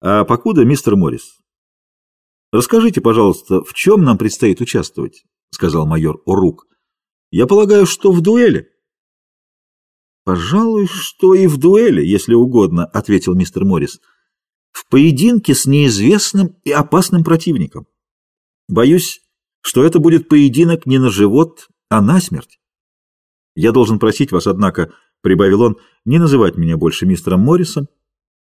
А покуда, мистер Моррис, расскажите, пожалуйста, в чем нам предстоит участвовать, сказал майор Орук. Я полагаю, что в дуэли. Пожалуй, что и в дуэли, если угодно, ответил мистер Моррис. В поединке с неизвестным и опасным противником. Боюсь, что это будет поединок не на живот, а на смерть. Я должен просить вас, однако, — прибавил он, — не называть меня больше мистером Моррисом.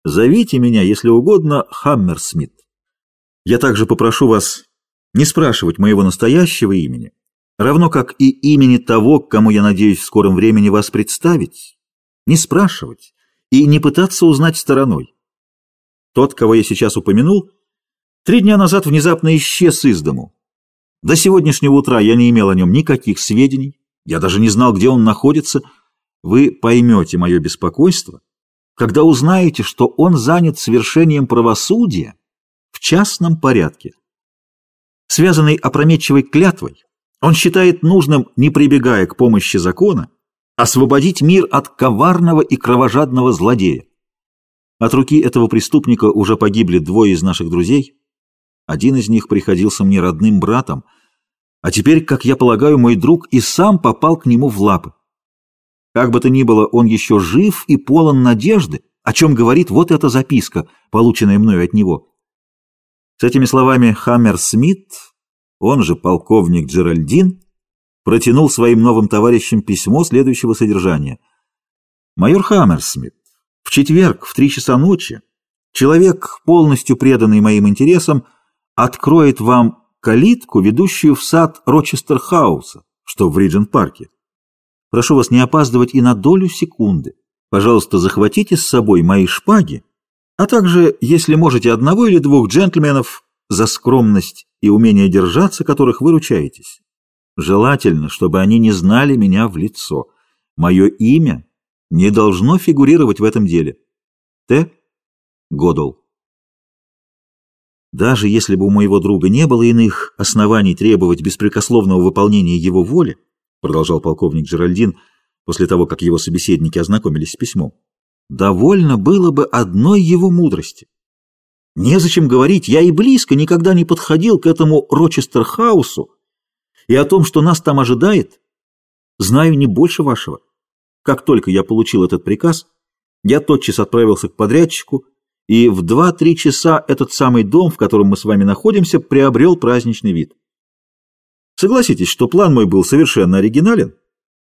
Зовите меня, если угодно, Хаммерсмит. Я также попрошу вас не спрашивать моего настоящего имени, равно как и имени того, кому я надеюсь в скором времени вас представить, не спрашивать и не пытаться узнать стороной. Тот, кого я сейчас упомянул, три дня назад внезапно исчез из дому. До сегодняшнего утра я не имел о нем никаких сведений, я даже не знал, где он находится. Вы поймете мое беспокойство, когда узнаете, что он занят совершением правосудия в частном порядке. Связанный опрометчивой клятвой, он считает нужным, не прибегая к помощи закона, освободить мир от коварного и кровожадного злодея. От руки этого преступника уже погибли двое из наших друзей. Один из них приходился мне родным братом – а теперь, как я полагаю, мой друг и сам попал к нему в лапы. Как бы то ни было, он еще жив и полон надежды, о чем говорит вот эта записка, полученная мною от него. С этими словами Хаммер Смит, он же полковник Джеральдин, протянул своим новым товарищам письмо следующего содержания. «Майор Хаммерсмит, в четверг в три часа ночи человек, полностью преданный моим интересам, откроет вам калитку, ведущую в сад Рочестер-хауса, что в Риджент-парке. Прошу вас не опаздывать и на долю секунды. Пожалуйста, захватите с собой мои шпаги, а также, если можете, одного или двух джентльменов за скромность и умение держаться, которых вы ручаетесь. Желательно, чтобы они не знали меня в лицо. Мое имя не должно фигурировать в этом деле. Т. Годол. Даже если бы у моего друга не было иных оснований требовать беспрекословного выполнения его воли, продолжал полковник Джеральдин после того, как его собеседники ознакомились с письмом, довольно было бы одной его мудрости. Незачем говорить, я и близко никогда не подходил к этому Рочестер-хаусу, и о том, что нас там ожидает, знаю не больше вашего. Как только я получил этот приказ, я тотчас отправился к подрядчику, и в два-три часа этот самый дом, в котором мы с вами находимся, приобрел праздничный вид. Согласитесь, что план мой был совершенно оригинален,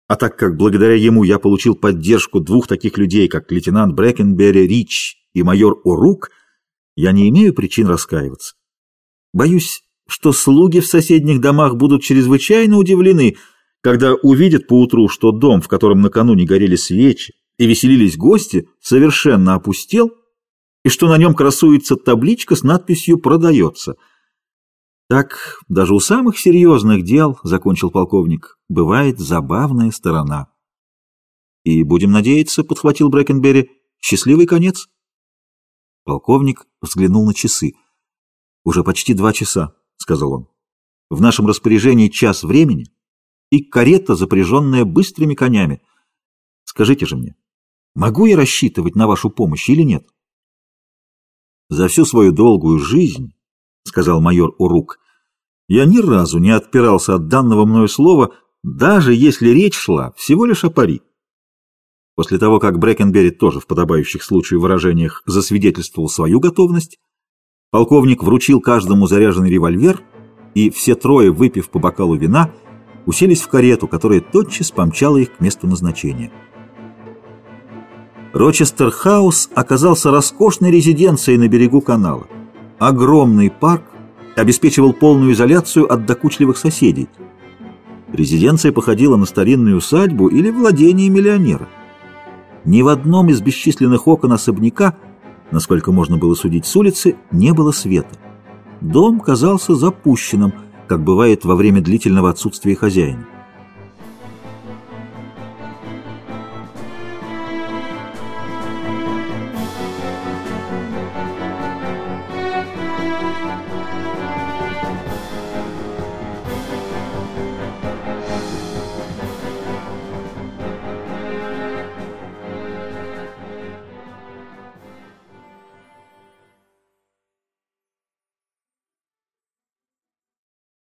а так как благодаря ему я получил поддержку двух таких людей, как лейтенант Брэкенберри Рич и майор Орук, я не имею причин раскаиваться. Боюсь, что слуги в соседних домах будут чрезвычайно удивлены, когда увидят поутру, что дом, в котором накануне горели свечи и веселились гости, совершенно опустел, и что на нем красуется табличка с надписью «Продается». Так, даже у самых серьезных дел, — закончил полковник, — бывает забавная сторона. И, будем надеяться, — подхватил Брэкенберри, — счастливый конец. Полковник взглянул на часы. «Уже почти два часа», — сказал он. «В нашем распоряжении час времени и карета, запряженная быстрыми конями. Скажите же мне, могу я рассчитывать на вашу помощь или нет?» За всю свою долгую жизнь, — сказал майор Урук, — я ни разу не отпирался от данного мною слова, даже если речь шла всего лишь о пари. После того, как Брэкенберри тоже в подобающих случаю выражениях засвидетельствовал свою готовность, полковник вручил каждому заряженный револьвер, и все трое, выпив по бокалу вина, уселись в карету, которая тотчас помчала их к месту назначения. Рочестер-хаус оказался роскошной резиденцией на берегу канала. Огромный парк обеспечивал полную изоляцию от докучливых соседей. Резиденция походила на старинную усадьбу или владение миллионера. Ни в одном из бесчисленных окон особняка, насколько можно было судить с улицы, не было света. Дом казался запущенным, как бывает во время длительного отсутствия хозяина.